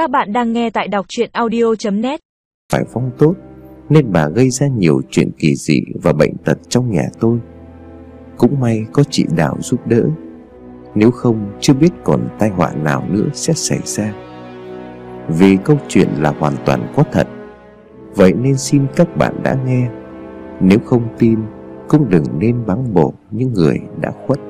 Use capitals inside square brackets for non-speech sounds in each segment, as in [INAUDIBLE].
Các bạn đang nghe tại đọc chuyện audio.net Phải phong tốt, Nên bà gây ra nhiều chuyện kỳ dị Và bệnh tật trong nhà tôi. Cũng may có chị Đào giúp đỡ. Nếu không, chưa biết còn tai họa nào nữa sẽ xảy ra. Vì câu chuyện là hoàn toàn có thật. Vậy nên xin các bạn đã nghe. Nếu không tin, Cũng đừng nên báng bổ những người đã khuất.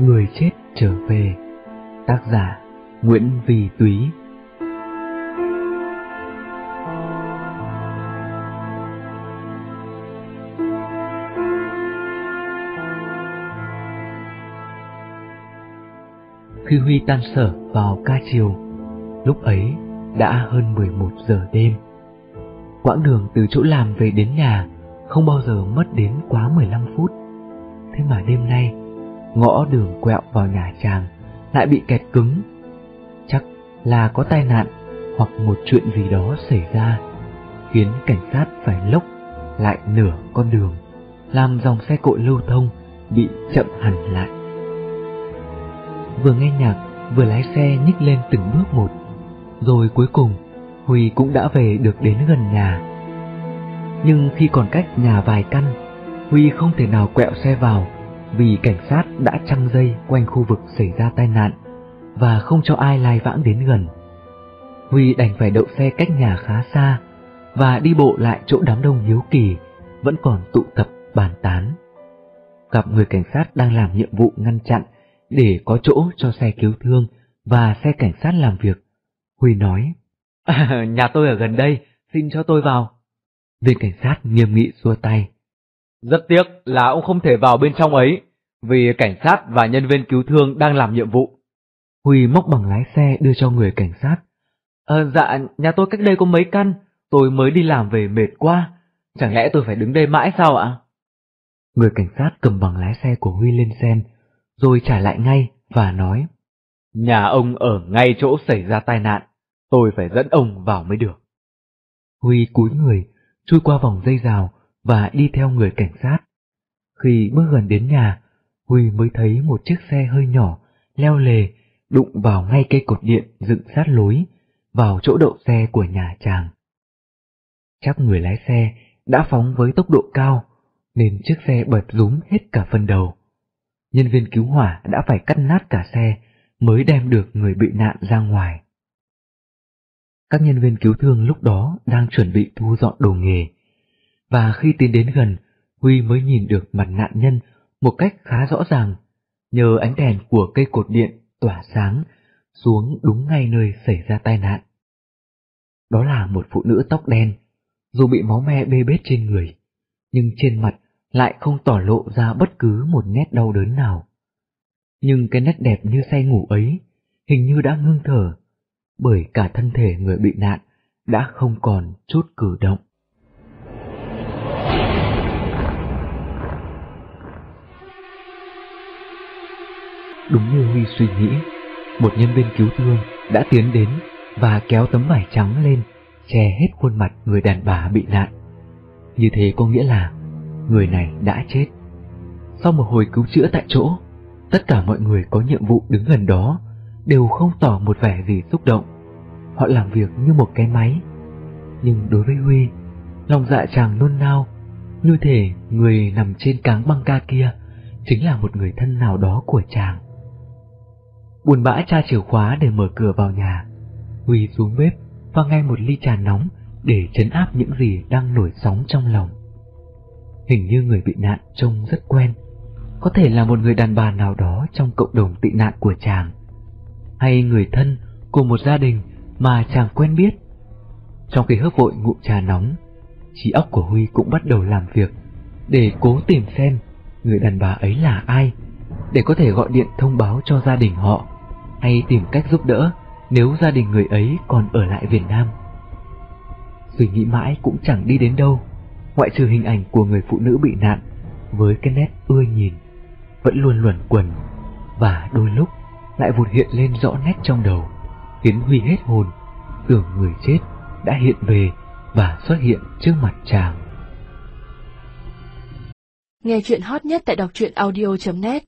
Người chết trở về. Tác giả Nguyễn Vì Túy. Khi Huy tan sở vào ca chiều, Lúc ấy đã hơn 11 giờ đêm. Quãng đường từ chỗ làm về đến nhà Không bao giờ mất đến quá 15 phút. Thế mà đêm nay ngõ đường quẹo vào nhà chàng lại bị kẹt cứng. Chắc là có tai nạn hoặc một chuyện gì đó xảy ra, khiến cảnh sát phải lốc lại nửa con đường, làm dòng xe cộ lưu thông bị chậm hẳn lại. Vừa nghe nhạc, vừa lái xe nhích lên từng bước một, rồi cuối cùng Huy cũng đã về được đến gần nhà. Nhưng khi còn cách nhà vài căn, Huy không thể nào quẹo xe vào vì cảnh sát đã trăng dây quanh khu vực xảy ra tai nạn và không cho ai lai vãng đến gần. Huy đành phải đậu xe cách nhà khá xa và đi bộ lại chỗ đám đông hiếu kỳ vẫn còn tụ tập bàn tán. Gặp người cảnh sát đang làm nhiệm vụ ngăn chặn để có chỗ cho xe cứu thương và xe cảnh sát làm việc. Huy nói, à, [LAUGHS] nhà tôi ở gần đây, xin cho tôi vào. Viên cảnh sát nghiêm nghị xua tay. Rất tiếc là ông không thể vào bên trong ấy, vì cảnh sát và nhân viên cứu thương đang làm nhiệm vụ. Huy móc bằng lái xe đưa cho người cảnh sát. Ờ dạ, nhà tôi cách đây có mấy căn, tôi mới đi làm về mệt quá, chẳng lẽ tôi phải đứng đây mãi sao ạ? Người cảnh sát cầm bằng lái xe của Huy lên xem, rồi trả lại ngay và nói. Nhà ông ở ngay chỗ xảy ra tai nạn, tôi phải dẫn ông vào mới được. Huy cúi người, chui qua vòng dây rào và đi theo người cảnh sát. Khi bước gần đến nhà, Huy mới thấy một chiếc xe hơi nhỏ, leo lề, đụng vào ngay cây cột điện dựng sát lối, vào chỗ đậu xe của nhà chàng. Chắc người lái xe đã phóng với tốc độ cao, nên chiếc xe bật rúm hết cả phần đầu. Nhân viên cứu hỏa đã phải cắt nát cả xe mới đem được người bị nạn ra ngoài. Các nhân viên cứu thương lúc đó đang chuẩn bị thu dọn đồ nghề, và khi tiến đến gần, Huy mới nhìn được mặt nạn nhân một cách khá rõ ràng, nhờ ánh đèn của cây cột điện tỏa sáng xuống đúng ngay nơi xảy ra tai nạn. Đó là một phụ nữ tóc đen, dù bị máu me bê bết trên người, nhưng trên mặt lại không tỏ lộ ra bất cứ một nét đau đớn nào. Nhưng cái nét đẹp như say ngủ ấy hình như đã ngưng thở, bởi cả thân thể người bị nạn đã không còn chút cử động. Đúng như Huy suy nghĩ, một nhân viên cứu thương đã tiến đến và kéo tấm vải trắng lên che hết khuôn mặt người đàn bà bị nạn. Như thế có nghĩa là người này đã chết. Sau một hồi cứu chữa tại chỗ, tất cả mọi người có nhiệm vụ đứng gần đó đều không tỏ một vẻ gì xúc động. Họ làm việc như một cái máy. Nhưng đối với Huy, lòng dạ chàng nôn nao, như thể người nằm trên cáng băng ca kia chính là một người thân nào đó của chàng buồn bã tra chìa khóa để mở cửa vào nhà. Huy xuống bếp pha ngay một ly trà nóng để chấn áp những gì đang nổi sóng trong lòng. Hình như người bị nạn trông rất quen, có thể là một người đàn bà nào đó trong cộng đồng tị nạn của chàng, hay người thân của một gia đình mà chàng quen biết. Trong khi hớp vội ngụm trà nóng, trí óc của Huy cũng bắt đầu làm việc để cố tìm xem người đàn bà ấy là ai, để có thể gọi điện thông báo cho gia đình họ hay tìm cách giúp đỡ nếu gia đình người ấy còn ở lại Việt Nam. Suy nghĩ mãi cũng chẳng đi đến đâu, ngoại trừ hình ảnh của người phụ nữ bị nạn với cái nét ưa nhìn, vẫn luôn luẩn quẩn và đôi lúc lại vụt hiện lên rõ nét trong đầu, khiến Huy hết hồn, tưởng người chết đã hiện về và xuất hiện trước mặt chàng. Nghe chuyện hot nhất tại đọc truyện audio.net